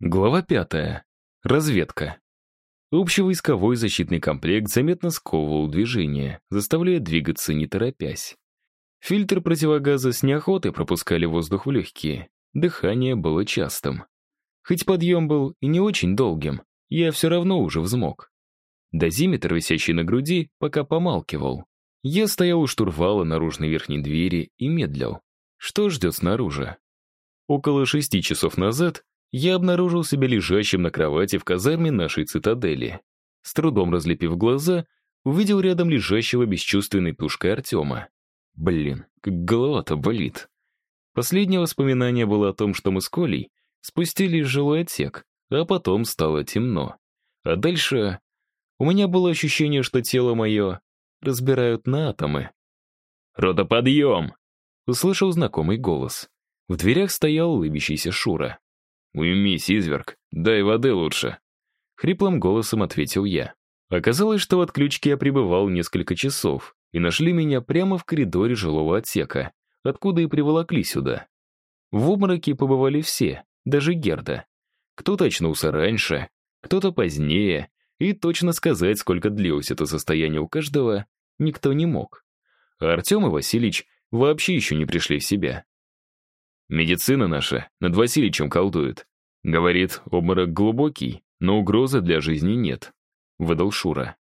Глава пятая. Разведка. Общевойсковой защитный комплект заметно сковывал движение, заставляя двигаться не торопясь. Фильтры противогаза с неохотой пропускали воздух в легкие. Дыхание было частым. Хоть подъем был и не очень долгим, я все равно уже взмок. Дозиметр, висящий на груди, пока помалкивал. Я стоял у штурвала наружной верхней двери и медлил. Что ждет снаружи? Около шести часов назад я обнаружил себя лежащим на кровати в казарме нашей цитадели. С трудом разлепив глаза, увидел рядом лежащего бесчувственной тушкой Артема. Блин, как голова-то болит. Последнее воспоминание было о том, что мы с Колей спустились в жилой отсек, а потом стало темно. А дальше у меня было ощущение, что тело мое разбирают на атомы. «Рота, подъем!» — услышал знакомый голос. В дверях стоял улыбящийся Шура. «Уймись, изверг, дай воды лучше». Хриплым голосом ответил я. Оказалось, что в отключке я пребывал несколько часов, и нашли меня прямо в коридоре жилого отсека, откуда и приволокли сюда. В обмороке побывали все, даже Герда. Кто-то очнулся раньше, кто-то позднее, и точно сказать, сколько длилось это состояние у каждого, никто не мог. А Артем и Васильич вообще еще не пришли в себя. Медицина наша над Васильичем колдует. Говорит, обморок глубокий, но угрозы для жизни нет», — выдал Шура.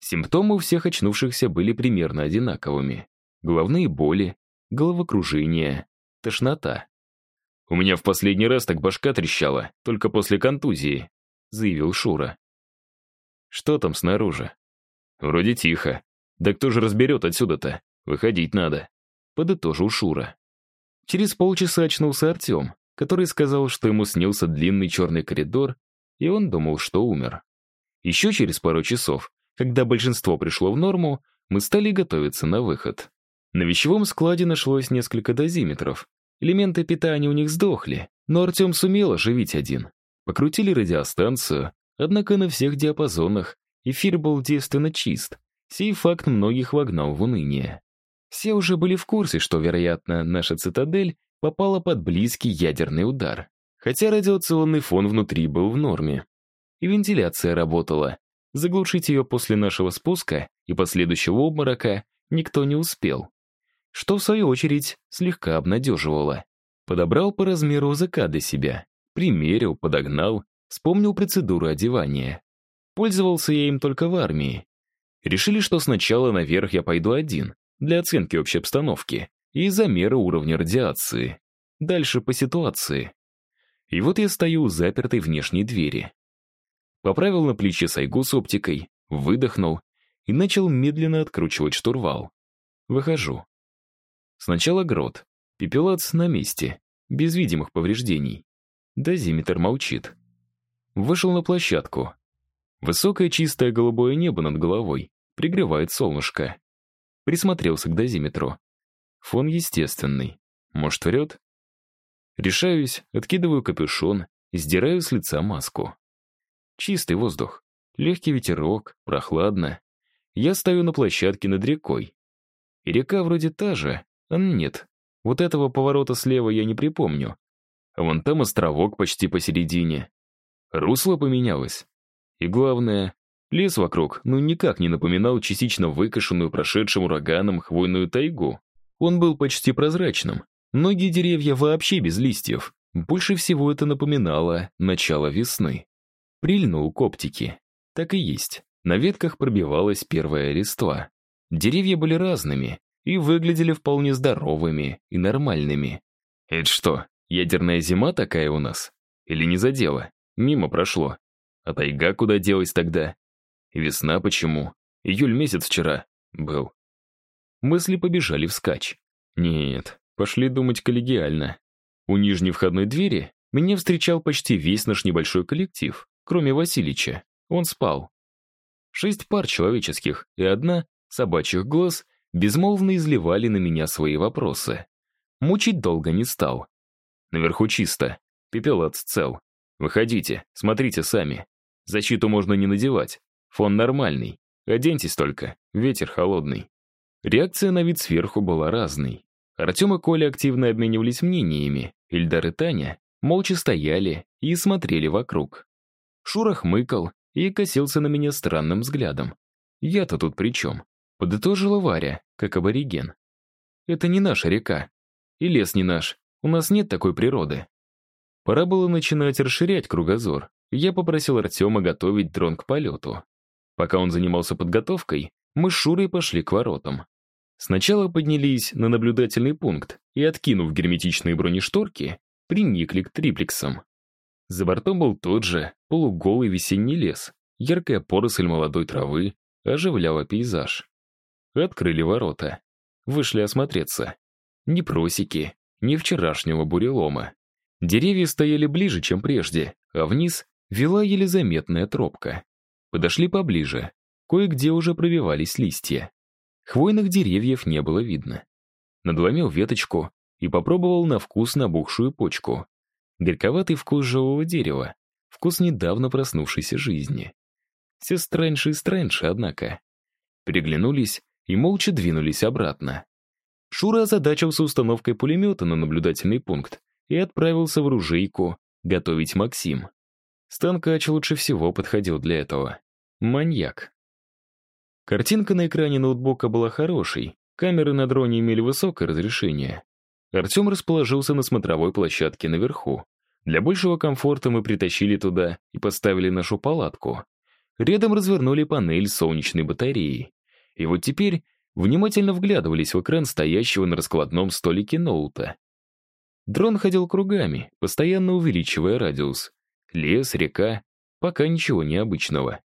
Симптомы у всех очнувшихся были примерно одинаковыми. Головные боли, головокружение, тошнота. «У меня в последний раз так башка трещала, только после контузии», — заявил Шура. «Что там снаружи?» «Вроде тихо. Да кто же разберет отсюда-то? Выходить надо», — подытожил Шура. Через полчаса очнулся Артем, который сказал, что ему снился длинный черный коридор, и он думал, что умер. Еще через пару часов, когда большинство пришло в норму, мы стали готовиться на выход. На вещевом складе нашлось несколько дозиметров. Элементы питания у них сдохли, но Артем сумел оживить один. Покрутили радиостанцию, однако на всех диапазонах эфир был девственно чист. Сей факт многих вогнал в уныние. Все уже были в курсе, что, вероятно, наша цитадель попала под близкий ядерный удар. Хотя радиационный фон внутри был в норме. И вентиляция работала. Заглушить ее после нашего спуска и последующего обморока никто не успел. Что, в свою очередь, слегка обнадеживало. Подобрал по размеру языка для себя. Примерил, подогнал, вспомнил процедуру одевания. Пользовался я им только в армии. Решили, что сначала наверх я пойду один, для оценки общей обстановки и замера уровня радиации. Дальше по ситуации. И вот я стою у запертой внешней двери. Поправил на плече сайгу с оптикой, выдохнул и начал медленно откручивать штурвал. Выхожу. Сначала грот. Пепелац на месте, без видимых повреждений. Дозиметр молчит. Вышел на площадку. Высокое чистое голубое небо над головой пригревает солнышко. Присмотрелся к дозиметру. Фон естественный. Может, врет? Решаюсь, откидываю капюшон, сдираю с лица маску. Чистый воздух. Легкий ветерок, прохладно. Я стою на площадке над рекой. И река вроде та же, а нет. Вот этого поворота слева я не припомню. А вон там островок почти посередине. Русло поменялось. И главное, Лес вокруг ну никак не напоминал частично выкошенную прошедшим ураганом хвойную тайгу. Он был почти прозрачным. Многие деревья вообще без листьев. Больше всего это напоминало начало весны. Прильнул к оптике. Так и есть. На ветках пробивалась первая листва. Деревья были разными и выглядели вполне здоровыми и нормальными. Это что, ядерная зима такая у нас? Или не задело? Мимо прошло. А тайга куда делась тогда? Весна почему? Июль месяц вчера был. Мысли побежали вскачь. Нет, пошли думать коллегиально. У нижней входной двери меня встречал почти весь наш небольшой коллектив, кроме Васильича. Он спал. Шесть пар человеческих и одна, собачьих глаз, безмолвно изливали на меня свои вопросы. Мучить долго не стал. Наверху чисто. Пепелац цел. Выходите, смотрите сами. Защиту можно не надевать. Фон нормальный. Оденьтесь только, ветер холодный. Реакция на вид сверху была разной. Артем и Коля активно обменивались мнениями. Ильдар и Таня молча стояли и смотрели вокруг. Шура хмыкал и косился на меня странным взглядом. «Я-то тут при чем?» — подытожила Варя, как абориген. «Это не наша река. И лес не наш. У нас нет такой природы». Пора было начинать расширять кругозор. Я попросил Артема готовить дрон к полету. Пока он занимался подготовкой, мы с Шурой пошли к воротам. Сначала поднялись на наблюдательный пункт и, откинув герметичные бронешторки, приникли к триплексам. За бортом был тот же полуголый весенний лес, яркая поросль молодой травы оживляла пейзаж. Открыли ворота. Вышли осмотреться. Ни просеки, ни вчерашнего бурелома. Деревья стояли ближе, чем прежде, а вниз вела еле заметная тропка. Подошли поближе. Кое-где уже пробивались листья. Хвойных деревьев не было видно. Надломил веточку и попробовал на вкус набухшую почку. Горьковатый вкус живого дерева, вкус недавно проснувшейся жизни. Все страньше и страньше, однако. Переглянулись и молча двинулись обратно. Шура озадачился установкой пулемета на наблюдательный пункт и отправился в ружейку готовить Максим. Станкач лучше всего подходил для этого. Маньяк. Картинка на экране ноутбука была хорошей, камеры на дроне имели высокое разрешение. Артем расположился на смотровой площадке наверху. Для большего комфорта мы притащили туда и поставили нашу палатку. Рядом развернули панель солнечной батареи. И вот теперь внимательно вглядывались в экран стоящего на раскладном столике ноута. Дрон ходил кругами, постоянно увеличивая радиус. Лес, река, пока ничего необычного.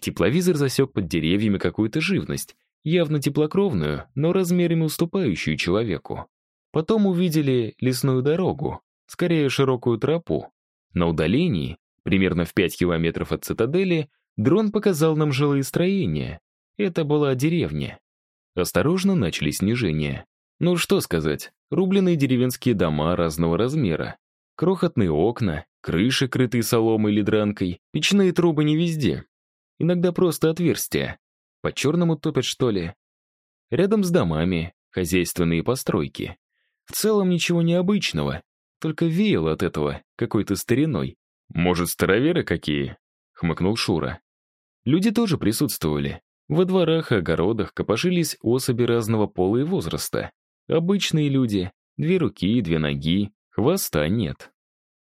Тепловизор засек под деревьями какую-то живность, явно теплокровную, но размерами уступающую человеку. Потом увидели лесную дорогу, скорее широкую тропу. На удалении, примерно в 5 километров от цитадели, дрон показал нам жилые строения. Это была деревня. Осторожно начали снижение. Ну что сказать, рубленые деревенские дома разного размера. Крохотные окна, крыши, крытые соломой или дранкой, печные трубы не везде. Иногда просто отверстия. По-черному топят, что ли? Рядом с домами хозяйственные постройки. В целом ничего необычного, только веяло от этого какой-то стариной. «Может, староверы какие?» — хмыкнул Шура. Люди тоже присутствовали. Во дворах и огородах копошились особи разного пола и возраста. Обычные люди, две руки, две ноги, хвоста нет.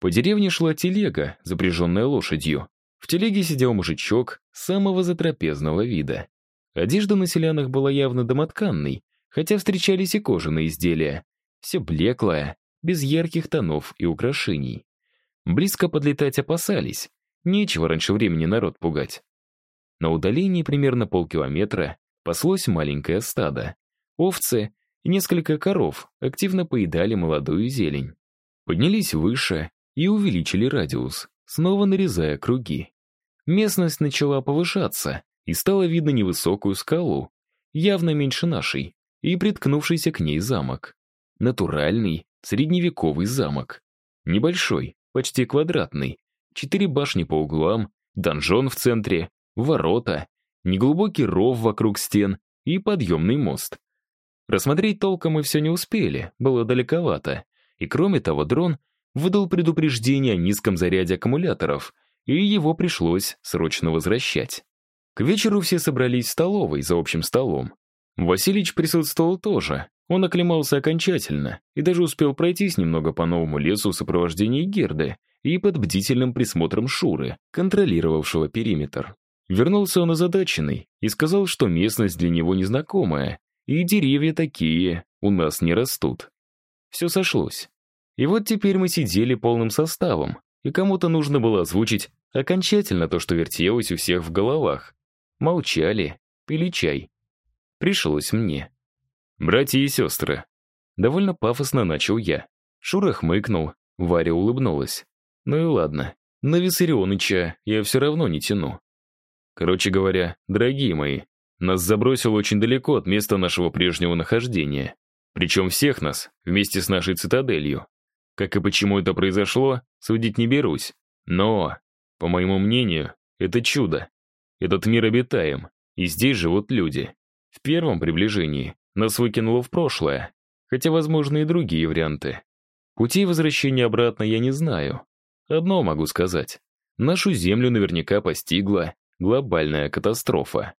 По деревне шла телега, запряженная лошадью. В телеге сидел мужичок самого затрапезного вида. Одежда на селянах была явно домотканной, хотя встречались и кожаные изделия, все блеклое, без ярких тонов и украшений. Близко подлетать опасались, нечего раньше времени народ пугать. На удалении примерно полкилометра паслось маленькое стадо. Овцы и несколько коров активно поедали молодую зелень. Поднялись выше и увеличили радиус, снова нарезая круги. Местность начала повышаться, и стало видно невысокую скалу, явно меньше нашей, и приткнувшийся к ней замок. Натуральный, средневековый замок. Небольшой, почти квадратный. Четыре башни по углам, донжон в центре, ворота, неглубокий ров вокруг стен и подъемный мост. Рассмотреть толком мы все не успели, было далековато. И кроме того, дрон выдал предупреждение о низком заряде аккумуляторов, и его пришлось срочно возвращать. К вечеру все собрались в столовой за общим столом. Василич присутствовал тоже, он оклемался окончательно и даже успел пройтись немного по новому лесу в сопровождении Герды и под бдительным присмотром Шуры, контролировавшего периметр. Вернулся он озадаченный и сказал, что местность для него незнакомая, и деревья такие у нас не растут. Все сошлось. И вот теперь мы сидели полным составом, и кому-то нужно было озвучить окончательно то, что вертелось у всех в головах. Молчали, пили чай. Пришлось мне. «Братья и сестры». Довольно пафосно начал я. Шура хмыкнул, Варя улыбнулась. Ну и ладно, на Виссарионыча я все равно не тяну. Короче говоря, дорогие мои, нас забросило очень далеко от места нашего прежнего нахождения. Причем всех нас, вместе с нашей цитаделью. Как и почему это произошло, судить не берусь. Но, по моему мнению, это чудо. Этот мир обитаем, и здесь живут люди. В первом приближении нас выкинуло в прошлое, хотя возможны и другие варианты. Путей возвращения обратно я не знаю. Одно могу сказать. Нашу Землю наверняка постигла глобальная катастрофа.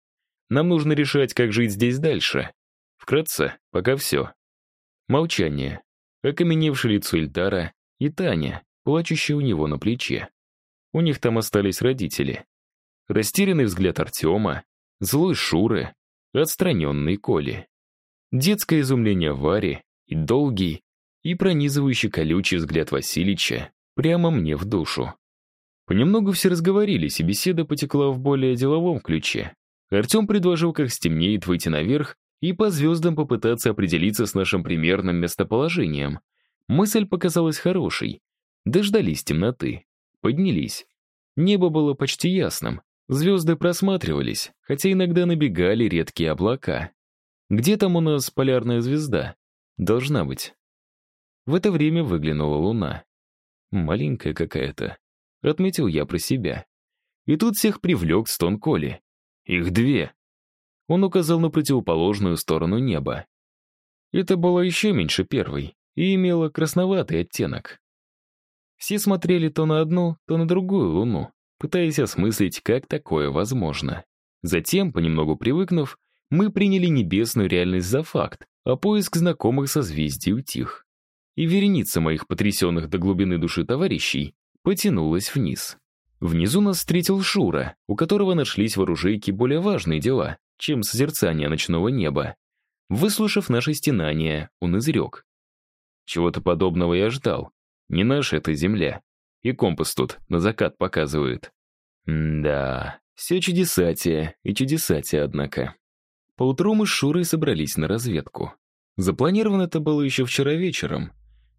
Нам нужно решать, как жить здесь дальше. Вкратце, пока все. Молчание. Окаменевшее лицо Ильдара и Таня, плачущая у него на плече. У них там остались родители. Растерянный взгляд Артема, злой Шуры, отстраненный Коли. Детское изумление Вари и долгий, и пронизывающий колючий взгляд Васильича прямо мне в душу. Понемногу все разговорились, и беседа потекла в более деловом ключе. Артем предложил, как стемнеет, выйти наверх и по звездам попытаться определиться с нашим примерным местоположением. Мысль показалась хорошей. Дождались темноты. Поднялись. Небо было почти ясным. Звезды просматривались, хотя иногда набегали редкие облака. Где там у нас полярная звезда? Должна быть. В это время выглянула луна. Маленькая какая-то. Отметил я про себя. И тут всех привлек стон Коли. Их две. Он указал на противоположную сторону неба. Это было еще меньше первой и имело красноватый оттенок. Все смотрели то на одну, то на другую луну, пытаясь осмыслить, как такое возможно. Затем, понемногу привыкнув, мы приняли небесную реальность за факт, а поиск знакомых созвездий утих. И вереница моих потрясенных до глубины души товарищей потянулась вниз. Внизу нас встретил Шура, у которого нашлись в оружейке более важные дела, чем созерцание ночного неба. Выслушав наши стенания, он изрек. Чего-то подобного я ждал. Не наша эта земля. И компас тут на закат показывает. Да, все чудесатие и чудесатие, однако. Поутру мы с Шурой собрались на разведку. Запланировано это было еще вчера вечером.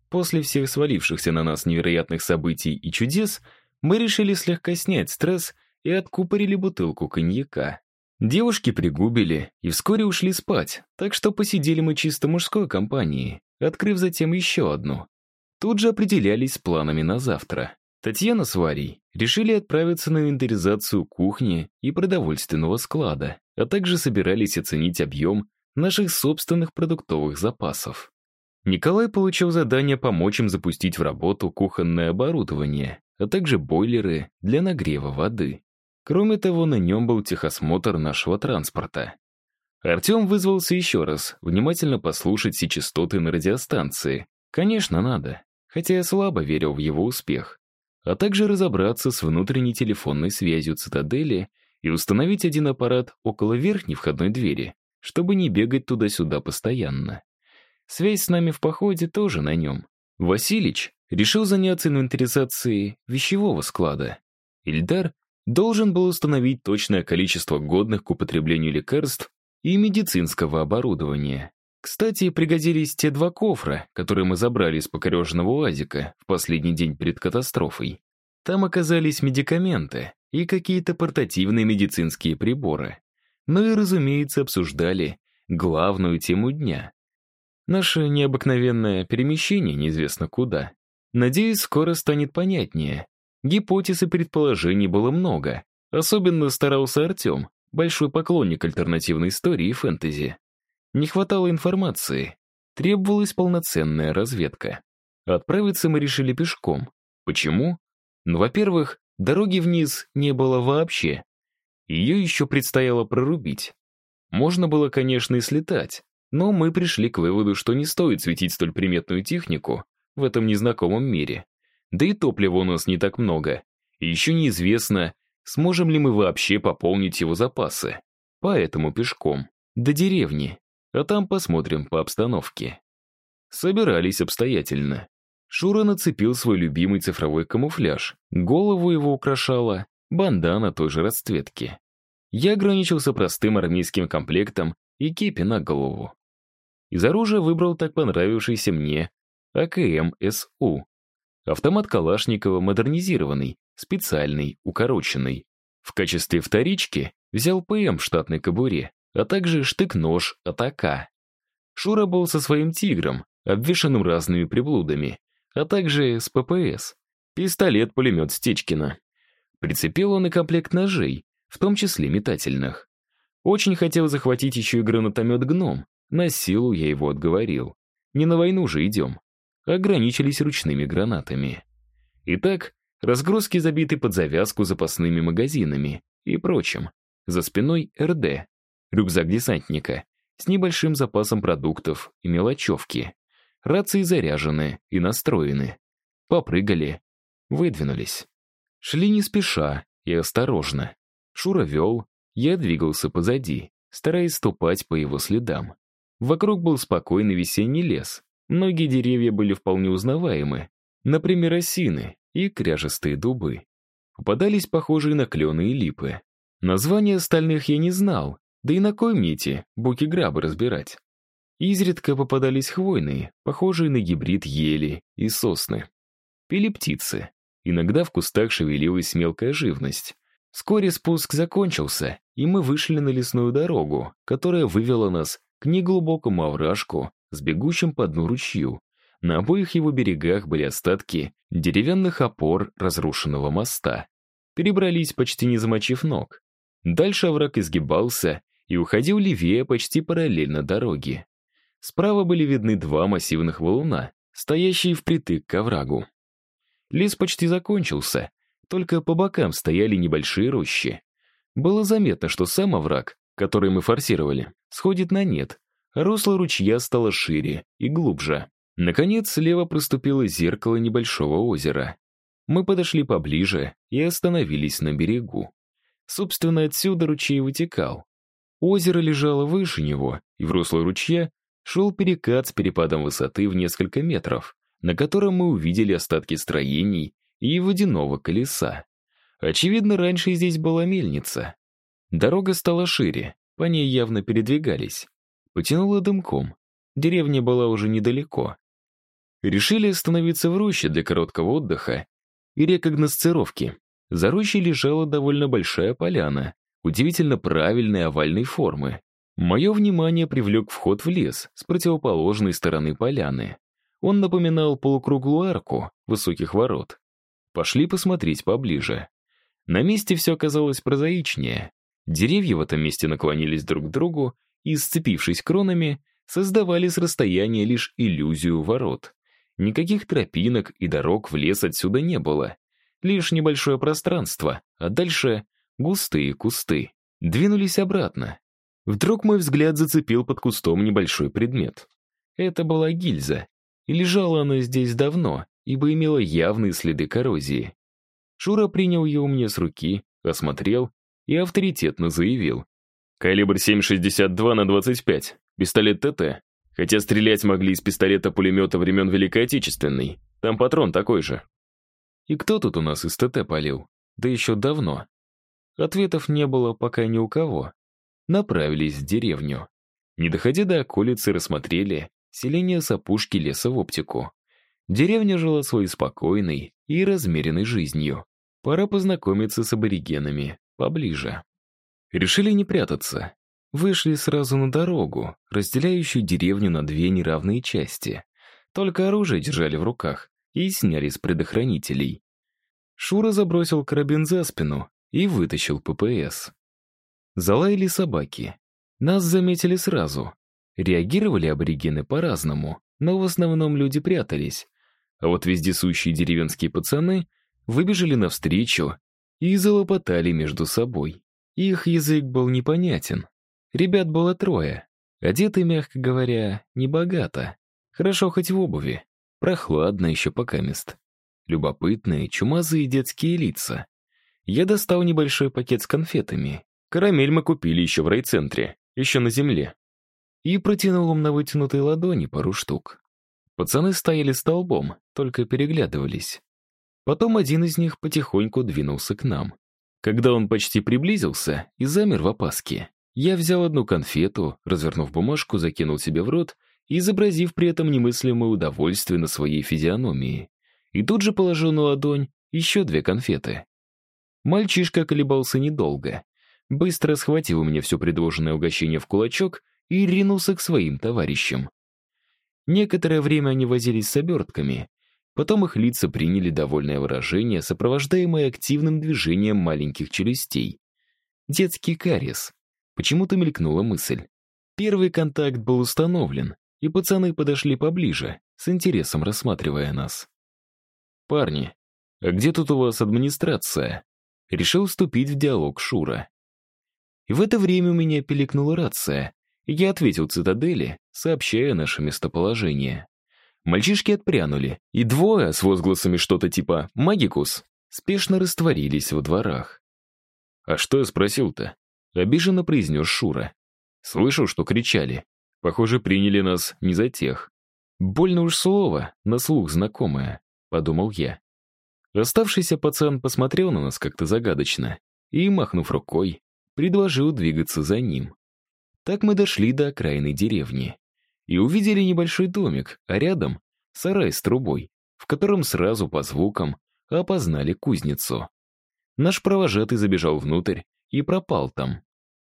После всех свалившихся на нас невероятных событий и чудес — мы решили слегка снять стресс и откупорили бутылку коньяка. Девушки пригубили и вскоре ушли спать, так что посидели мы чисто мужской компанией, открыв затем еще одну. Тут же определялись с планами на завтра. Татьяна с Варей решили отправиться на инвентаризацию кухни и продовольственного склада, а также собирались оценить объем наших собственных продуктовых запасов. Николай получил задание помочь им запустить в работу кухонное оборудование, а также бойлеры для нагрева воды. Кроме того, на нем был техосмотр нашего транспорта. Артем вызвался еще раз, внимательно послушать все частоты на радиостанции. Конечно, надо, хотя я слабо верил в его успех. А также разобраться с внутренней телефонной связью цитадели и установить один аппарат около верхней входной двери, чтобы не бегать туда-сюда постоянно. Связь с нами в походе тоже на нем. Василич решил заняться инвентаризацией вещевого склада. Ильдар должен был установить точное количество годных к употреблению лекарств и медицинского оборудования. Кстати, пригодились те два кофра, которые мы забрали из покореженного УАЗика в последний день перед катастрофой. Там оказались медикаменты и какие-то портативные медицинские приборы. Ну и, разумеется, обсуждали главную тему дня. Наше необыкновенное перемещение неизвестно куда. Надеюсь, скоро станет понятнее. Гипотез и предположений было много. Особенно старался Артем, большой поклонник альтернативной истории и фэнтези. Не хватало информации. Требовалась полноценная разведка. Отправиться мы решили пешком. Почему? Ну, во-первых, дороги вниз не было вообще. Ее еще предстояло прорубить. Можно было, конечно, и слетать, но мы пришли к выводу, что не стоит светить столь приметную технику в этом незнакомом мире. Да и топлива у нас не так много. И еще неизвестно, сможем ли мы вообще пополнить его запасы. Поэтому пешком. До деревни. А там посмотрим по обстановке. Собирались обстоятельно. Шура нацепил свой любимый цифровой камуфляж. Голову его украшала бандана той же расцветки. Я ограничился простым армейским комплектом и кепи на голову. Из оружия выбрал так понравившийся мне АКМ-СУ. Автомат Калашникова модернизированный, специальный, укороченный. В качестве вторички взял ПМ в штатной кобуре, а также штык-нож от АК. Шура был со своим «Тигром», обвешанным разными приблудами, а также с ППС. Пистолет-пулемет Стечкина. Прицепил он и комплект ножей, в том числе метательных. Очень хотел захватить еще и гранатомет «Гном», на силу я его отговорил. Не на войну же идем. Ограничились ручными гранатами. Итак, разгрузки забиты под завязку запасными магазинами и прочим. За спиной РД, рюкзак десантника, с небольшим запасом продуктов и мелочевки. Рации заряжены и настроены. Попрыгали, выдвинулись. Шли не спеша и осторожно. Шура вел, я двигался позади, стараясь ступать по его следам. Вокруг был спокойный весенний лес. Многие деревья были вполне узнаваемы. Например, осины и кряжестые дубы. Попадались похожие на клены и липы. Названия остальных я не знал, да и на кой мне эти буки-грабы разбирать. Изредка попадались хвойные, похожие на гибрид ели и сосны. Пели птицы. Иногда в кустах шевелилась мелкая живность. Вскоре спуск закончился, и мы вышли на лесную дорогу, которая вывела нас к неглубокому овражку с бегущим по дну ручью. На обоих его берегах были остатки деревянных опор разрушенного моста. Перебрались, почти не замочив ног. Дальше овраг изгибался и уходил левее почти параллельно дороге. Справа были видны два массивных валуна, стоящие впритык к оврагу. Лес почти закончился, только по бокам стояли небольшие рощи. Было заметно, что сам овраг, который мы форсировали, сходит на нет, русло ручья стало шире и глубже. Наконец, слева проступило зеркало небольшого озера. Мы подошли поближе и остановились на берегу. Собственно, отсюда ручей вытекал. Озеро лежало выше него, и в русло ручья шел перекат с перепадом высоты в несколько метров на котором мы увидели остатки строений и водяного колеса. Очевидно, раньше здесь была мельница. Дорога стала шире, по ней явно передвигались. Потянуло дымком. Деревня была уже недалеко. Решили остановиться в роще для короткого отдыха и рекогносцировки. За рощей лежала довольно большая поляна, удивительно правильной овальной формы. Мое внимание привлек вход в лес с противоположной стороны поляны. Он напоминал полукруглую арку высоких ворот. Пошли посмотреть поближе. На месте все оказалось прозаичнее. Деревья в этом месте наклонились друг к другу и, сцепившись кронами, создавали с расстояния лишь иллюзию ворот. Никаких тропинок и дорог в лес отсюда не было. Лишь небольшое пространство, а дальше густые кусты. Двинулись обратно. Вдруг мой взгляд зацепил под кустом небольшой предмет. Это была гильза, и лежала она здесь давно, ибо имела явные следы коррозии. Шура принял ее у меня с руки, осмотрел и авторитетно заявил. «Калибр 7,62 на 25, пистолет ТТ. Хотя стрелять могли из пистолета-пулемета времен Великой Отечественной. Там патрон такой же». «И кто тут у нас из ТТ полил? Да еще давно». Ответов не было пока ни у кого. Направились в деревню. Не доходя до околицы, рассмотрели селение с опушки леса в оптику. Деревня жила своей спокойной и размеренной жизнью. Пора познакомиться с аборигенами поближе. Решили не прятаться. Вышли сразу на дорогу, разделяющую деревню на две неравные части. Только оружие держали в руках и сняли с предохранителей. Шура забросил карабин за спину и вытащил ППС. Залаяли собаки. Нас заметили сразу, Реагировали аборигены по-разному, но в основном люди прятались. А вот вездесущие деревенские пацаны выбежали навстречу и залопотали между собой. Их язык был непонятен. Ребят было трое. Одеты, мягко говоря, небогато. Хорошо хоть в обуви. Прохладно еще пока мест. Любопытные, чумазые детские лица. Я достал небольшой пакет с конфетами. Карамель мы купили еще в райцентре, еще на земле и протянул им на вытянутой ладони пару штук. Пацаны стояли столбом, только переглядывались. Потом один из них потихоньку двинулся к нам. Когда он почти приблизился и замер в опаске, я взял одну конфету, развернув бумажку, закинул себе в рот и изобразив при этом немыслимое удовольствие на своей физиономии. И тут же положил на ладонь еще две конфеты. Мальчишка колебался недолго. Быстро схватил у меня все предложенное угощение в кулачок и ринулся к своим товарищам. Некоторое время они возились с обертками, потом их лица приняли довольное выражение, сопровождаемое активным движением маленьких челюстей. Детский кариес. Почему-то мелькнула мысль. Первый контакт был установлен, и пацаны подошли поближе, с интересом рассматривая нас. «Парни, а где тут у вас администрация?» Решил вступить в диалог Шура. И в это время у меня пиликнула рация, я ответил цитадели, сообщая наше местоположение. Мальчишки отпрянули, и двое с возгласами что-то типа «Магикус» спешно растворились во дворах. «А что я спросил-то?» — обиженно произнес Шура. «Слышал, что кричали. Похоже, приняли нас не за тех. Больно уж слово, на слух знакомое», — подумал я. Оставшийся пацан посмотрел на нас как-то загадочно и, махнув рукой, предложил двигаться за ним. Так мы дошли до окраины деревни и увидели небольшой домик, а рядом — сарай с трубой, в котором сразу по звукам опознали кузницу. Наш провожатый забежал внутрь и пропал там.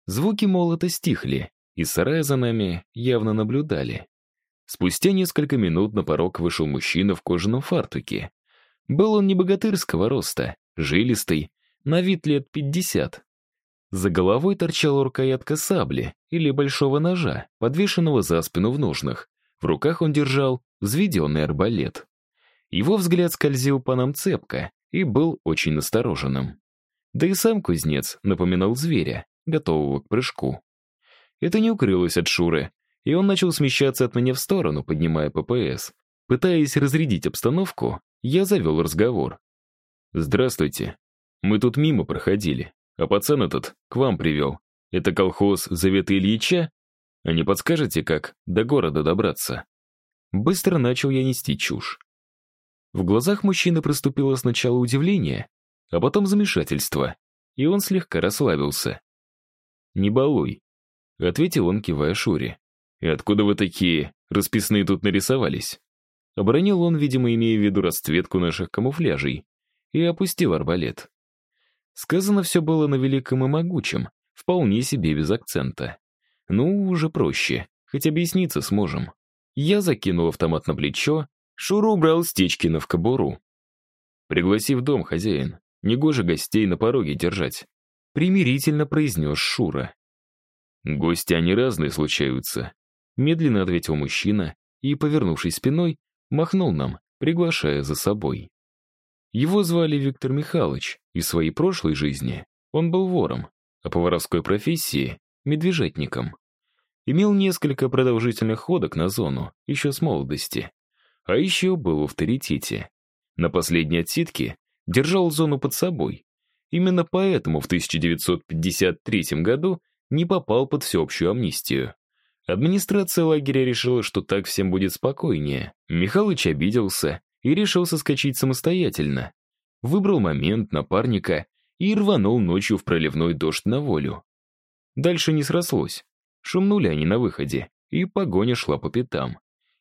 Звуки молота стихли, и сарая за нами явно наблюдали. Спустя несколько минут на порог вышел мужчина в кожаном фартуке. Был он не богатырского роста, жилистый, на вид лет пятьдесят. За головой торчала рукоятка сабли или большого ножа, подвешенного за спину в ножнах. В руках он держал взведенный арбалет. Его взгляд скользил по нам цепко и был очень настороженным. Да и сам кузнец напоминал зверя, готового к прыжку. Это не укрылось от Шуры, и он начал смещаться от меня в сторону, поднимая ППС. Пытаясь разрядить обстановку, я завел разговор. «Здравствуйте. Мы тут мимо проходили, а пацан этот к вам привел. Это колхоз Завета Ильича? А не подскажете, как до города добраться?» Быстро начал я нести чушь. В глазах мужчины проступило сначала удивление, а потом замешательство, и он слегка расслабился. «Не балуй», — ответил он, кивая Шуре. «И откуда вы такие расписные тут нарисовались?» Обронил он, видимо, имея в виду расцветку наших камуфляжей, и опустил арбалет. Сказано все было на великом и могучем, вполне себе без акцента. Ну, уже проще, хоть объясниться сможем. Я закинул автомат на плечо, Шура убрал Стечкина в кобуру. «Пригласи в дом, хозяин. Негоже гостей на пороге держать», — примирительно произнес Шура. «Гости они разные случаются», — медленно ответил мужчина и, повернувшись спиной, махнул нам, приглашая за собой. Его звали Виктор Михайлович, и в своей прошлой жизни он был вором, а по воровской профессии — медвежатником. Имел несколько продолжительных ходок на зону, еще с молодости. А еще был в авторитете. На последней отсидке держал зону под собой. Именно поэтому в 1953 году не попал под всеобщую амнистию. Администрация лагеря решила, что так всем будет спокойнее. Михалыч обиделся и решил соскочить самостоятельно. Выбрал момент напарника и рванул ночью в проливной дождь на волю. Дальше не срослось. Шумнули они на выходе, и погоня шла по пятам.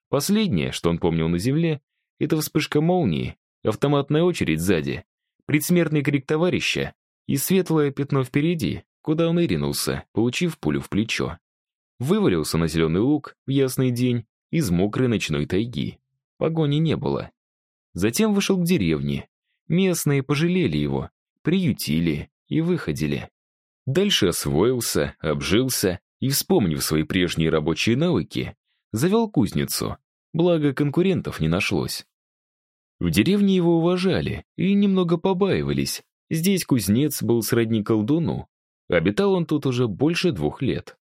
Последнее, что он помнил на земле, это вспышка молнии, автоматная очередь сзади, предсмертный крик товарища и светлое пятно впереди, куда он и ринулся, получив пулю в плечо вывалился на зеленый луг в ясный день из мокрой ночной тайги. Погони не было. Затем вышел к деревне. Местные пожалели его, приютили и выходили. Дальше освоился, обжился и, вспомнив свои прежние рабочие навыки, завел кузницу, благо конкурентов не нашлось. В деревне его уважали и немного побаивались. Здесь кузнец был сродни колдуну. Обитал он тут уже больше двух лет.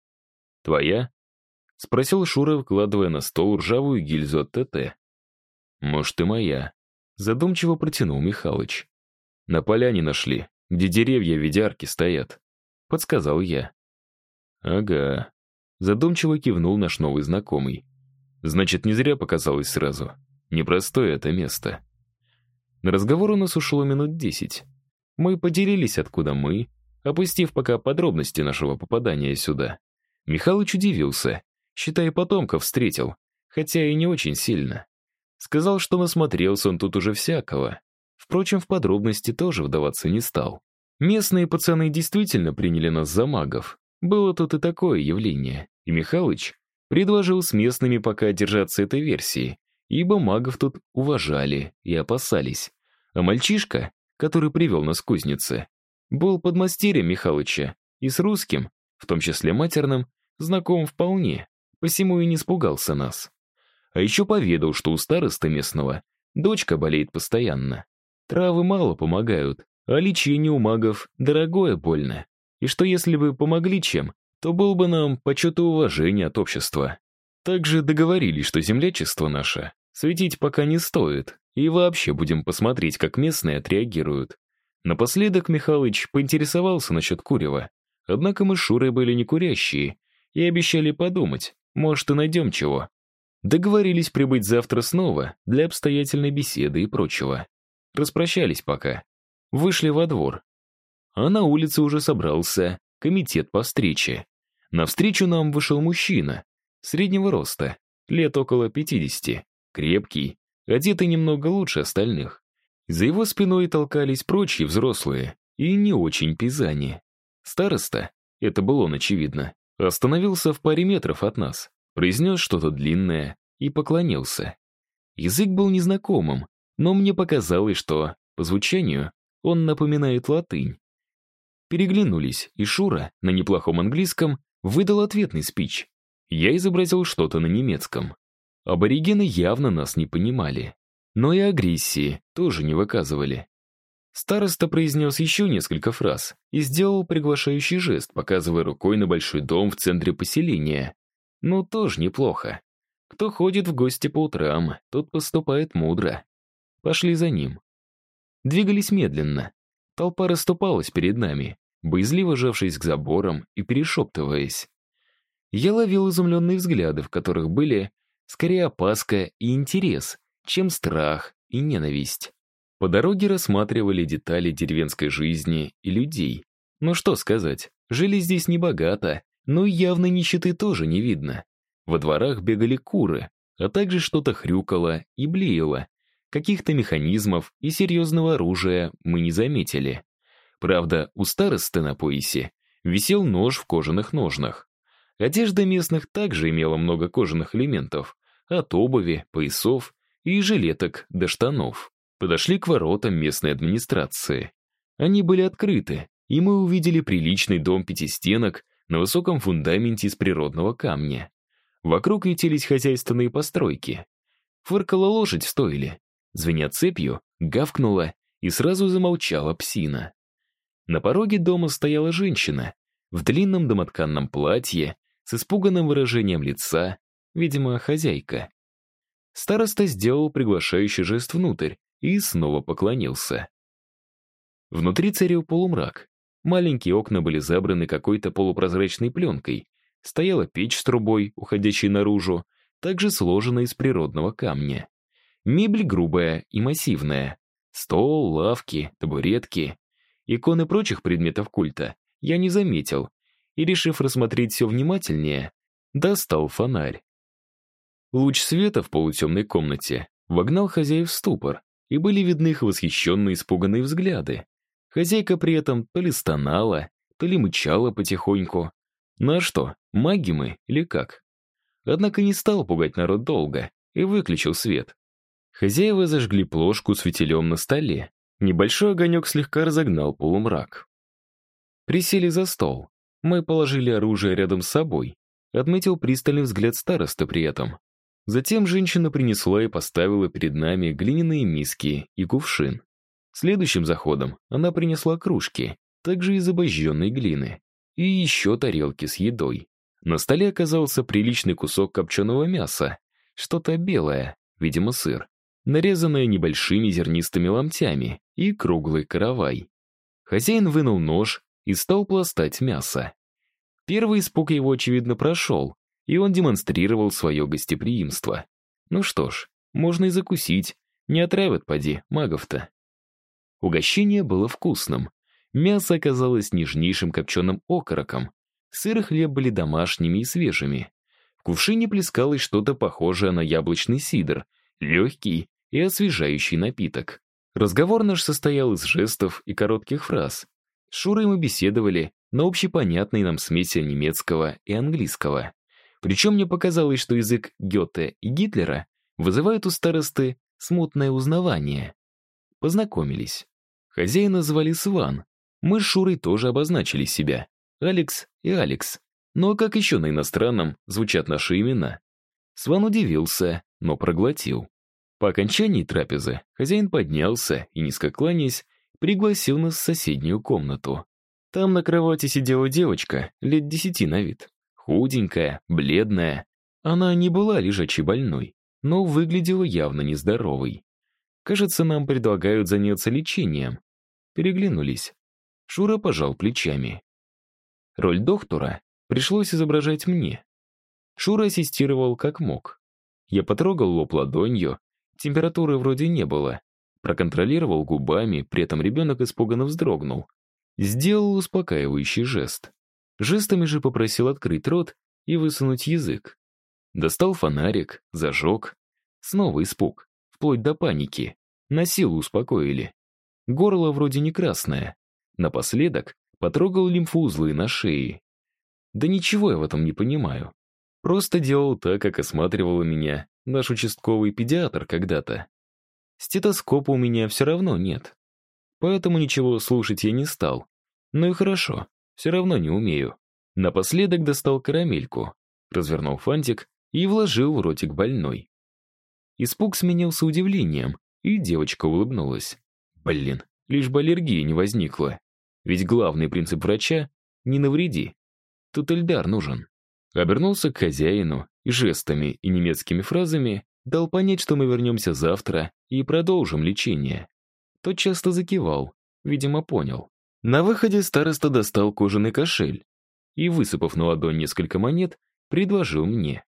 «Твоя?» — спросил Шура, вкладывая на стол ржавую гильзу от ТТ. «Может, и моя», — задумчиво протянул Михалыч. «На поляне нашли, где деревья в виде арки стоят», — подсказал я. «Ага», — задумчиво кивнул наш новый знакомый. «Значит, не зря показалось сразу. Непростое это место». На разговор у нас ушло минут десять. Мы поделились, откуда мы, опустив пока подробности нашего попадания сюда. Михалыч удивился, считая потомков встретил, хотя и не очень сильно. Сказал, что насмотрелся он тут уже всякого. Впрочем, в подробности тоже вдаваться не стал. Местные пацаны действительно приняли нас за магов. Было тут и такое явление. И Михалыч предложил с местными пока держаться этой версии, ибо магов тут уважали и опасались. А мальчишка, который привел нас к кузнице, был подмастерьем Михалыча и с русским, в том числе матерным, знаком вполне, посему и не испугался нас. А еще поведал, что у староста местного дочка болеет постоянно. Травы мало помогают, а лечение у магов дорогое больно. И что если бы помогли чем, то был бы нам почет и уважение от общества. Также договорились, что землячество наше светить пока не стоит, и вообще будем посмотреть, как местные отреагируют. Напоследок Михалыч поинтересовался насчет курева. Однако мы с Шурой были не курящие и обещали подумать, может, и найдем чего. Договорились прибыть завтра снова для обстоятельной беседы и прочего. Распрощались пока. Вышли во двор. А на улице уже собрался комитет по встрече. Навстречу нам вышел мужчина, среднего роста, лет около 50, крепкий, одетый немного лучше остальных. За его спиной толкались прочие взрослые и не очень пизани. Староста, это был он, очевидно, остановился в паре метров от нас, произнес что-то длинное и поклонился. Язык был незнакомым, но мне показалось, что, по звучанию, он напоминает латынь. Переглянулись, и Шура на неплохом английском выдал ответный спич. Я изобразил что-то на немецком. Аборигены явно нас не понимали, но и агрессии тоже не выказывали. Староста произнес еще несколько фраз и сделал приглашающий жест, показывая рукой на большой дом в центре поселения. Ну, тоже неплохо. Кто ходит в гости по утрам, тот поступает мудро. Пошли за ним. Двигались медленно. Толпа расступалась перед нами, боязливо жавшись к заборам и перешептываясь. Я ловил изумленные взгляды, в которых были скорее опаска и интерес, чем страх и ненависть. По дороге рассматривали детали деревенской жизни и людей. Ну что сказать, жили здесь небогато, но явно нищеты тоже не видно. Во дворах бегали куры, а также что-то хрюкало и блеяло, Каких-то механизмов и серьезного оружия мы не заметили. Правда, у старосты на поясе висел нож в кожаных ножнах. Одежда местных также имела много кожаных элементов, от обуви, поясов и жилеток до штанов. Подошли к воротам местной администрации. Они были открыты, и мы увидели приличный дом пятистенок на высоком фундаменте из природного камня. Вокруг ютились хозяйственные постройки. Фыркала лошадь в стойле, Звеня цепью, гавкнула и сразу замолчала псина. На пороге дома стояла женщина в длинном домотканном платье с испуганным выражением лица, видимо, хозяйка. Староста сделал приглашающий жест внутрь и снова поклонился. Внутри царил полумрак. Маленькие окна были забраны какой-то полупрозрачной пленкой. Стояла печь с трубой, уходящей наружу, также сложена из природного камня. Мебель грубая и массивная. Стол, лавки, табуретки. Иконы прочих предметов культа я не заметил и, решив рассмотреть все внимательнее, достал фонарь. Луч света в полутемной комнате вогнал хозяев в ступор, и были видны их восхищенные испуганные взгляды. Хозяйка при этом то ли стонала, то ли мычала потихоньку. Ну а что, маги мы или как? Однако не стал пугать народ долго и выключил свет. Хозяева зажгли плошку с фитилем на столе. Небольшой огонек слегка разогнал полумрак. Присели за стол. Мы положили оружие рядом с собой. Отметил пристальный взгляд староста при этом. Затем женщина принесла и поставила перед нами глиняные миски и кувшин. Следующим заходом она принесла кружки, также из обожженной глины, и еще тарелки с едой. На столе оказался приличный кусок копченого мяса, что-то белое, видимо, сыр нарезанная небольшими зернистыми ломтями, и круглый каравай. Хозяин вынул нож и стал пластать мясо. Первый испуг его, очевидно, прошел, и он демонстрировал свое гостеприимство. Ну что ж, можно и закусить, не отравят, поди, магов-то. Угощение было вкусным. Мясо оказалось нежнейшим копченым окороком. Сыр и хлеб были домашними и свежими. В кувшине плескалось что-то похожее на яблочный сидр, легкий и освежающий напиток. Разговор наш состоял из жестов и коротких фраз. С Шурой мы беседовали на общепонятной нам смеси немецкого и английского. Причем мне показалось, что язык Гёте и Гитлера вызывает у старосты смутное узнавание. Познакомились. Хозяина звали Сван. Мы с Шурой тоже обозначили себя. Алекс и Алекс. Но как еще на иностранном звучат наши имена? Сван удивился, но проглотил. По окончании трапезы хозяин поднялся и, низко кланяясь, пригласил нас в соседнюю комнату. Там на кровати сидела девочка, лет десяти на вид. Худенькая, бледная. Она не была лежачей больной, но выглядела явно нездоровой. Кажется, нам предлагают заняться лечением. Переглянулись. Шура пожал плечами. Роль доктора пришлось изображать мне. Шура ассистировал как мог. Я потрогал лоб ладонью, температуры вроде не было. Проконтролировал губами, при этом ребенок испуганно вздрогнул. Сделал успокаивающий жест. Жестами же попросил открыть рот и высунуть язык. Достал фонарик, зажег. Снова испуг, вплоть до паники. На силу успокоили. Горло вроде не красное. Напоследок потрогал лимфоузлы на шее. Да ничего я в этом не понимаю. Просто делал так, как осматривала меня наш участковый педиатр когда-то. Стетоскопа у меня все равно нет. Поэтому ничего слушать я не стал. Ну и хорошо, все равно не умею. Напоследок достал карамельку, развернул фантик и вложил в ротик больной. Испуг сменился удивлением, и девочка улыбнулась. Блин, лишь бы аллергии не возникла. Ведь главный принцип врача — не навреди. Тут Эльдар нужен. Обернулся к хозяину и жестами и немецкими фразами дал понять, что мы вернемся завтра и продолжим лечение. Тот часто закивал, видимо, понял. На выходе староста достал кожаный кошель и, высыпав на ладонь несколько монет, предложил мне.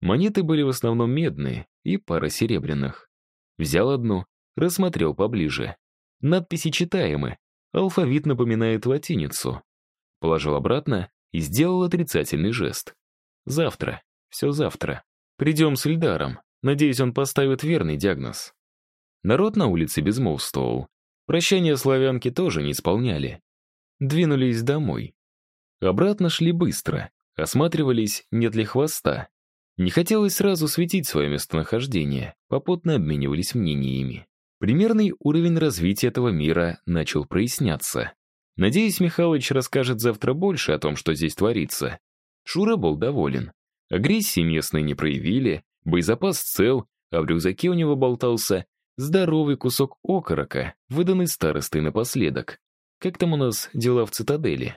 Монеты были в основном медные и пара серебряных. Взял одну, рассмотрел поближе. Надписи читаемы, алфавит напоминает латиницу. Положил обратно и сделал отрицательный жест. Завтра, все завтра. Придем с Ильдаром, надеюсь, он поставит верный диагноз. Народ на улице безмолвствовал, Прощания славянки тоже не исполняли. Двинулись домой. Обратно шли быстро, осматривались, нет ли хвоста. Не хотелось сразу светить свое местонахождение, попутно обменивались мнениями. Примерный уровень развития этого мира начал проясняться. Надеюсь, Михалыч расскажет завтра больше о том, что здесь творится. Шура был доволен. Агрессии местные не проявили, боезапас цел, а в рюкзаке у него болтался Здоровый кусок окорока, выданный старостой напоследок. Как там у нас дела в цитадели?